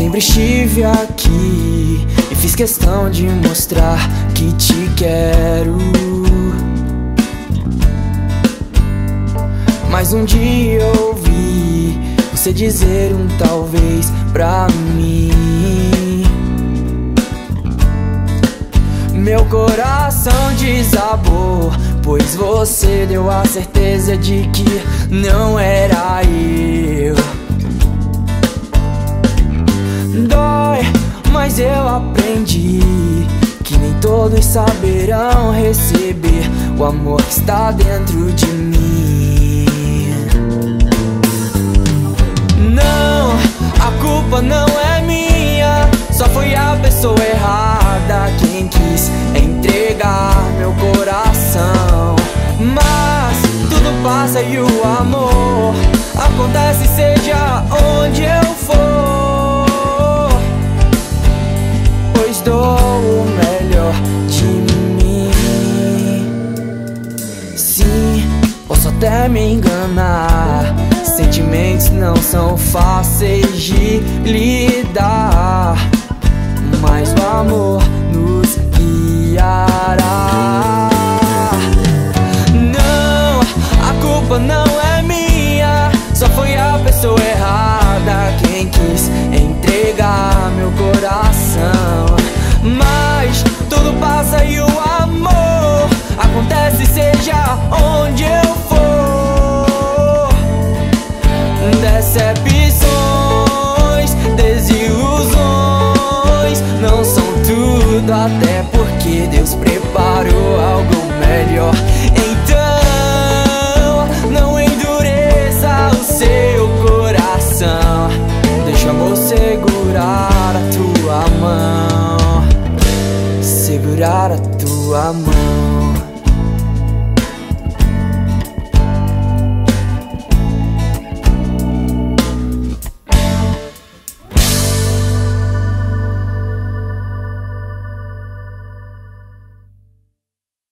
Sempre estive aqui e fiz questão de mostrar que te quero. Mas um dia ouvi você dizer um talvez pra mim. Meu coração desabou, pois você deu a certeza de que não era eu. Aprendi que nem todos saberão receber o amor que está dentro de mim. Não, a culpa não é minha, só foi a pessoa errada quem quis entregar meu coração. Mas tudo passa e o amor acontece seja onde eu até me enganar. Sentimentos não são fáceis de lidar, mas o amor nos guiará. Não, a culpa não é minha, só foi a pessoa Decepções, desilusões não são tudo, até porque Deus preparou algo melhor. Então, não endureça o seu coração. Deixa amor segurar a tua mão, segurar a tua mão.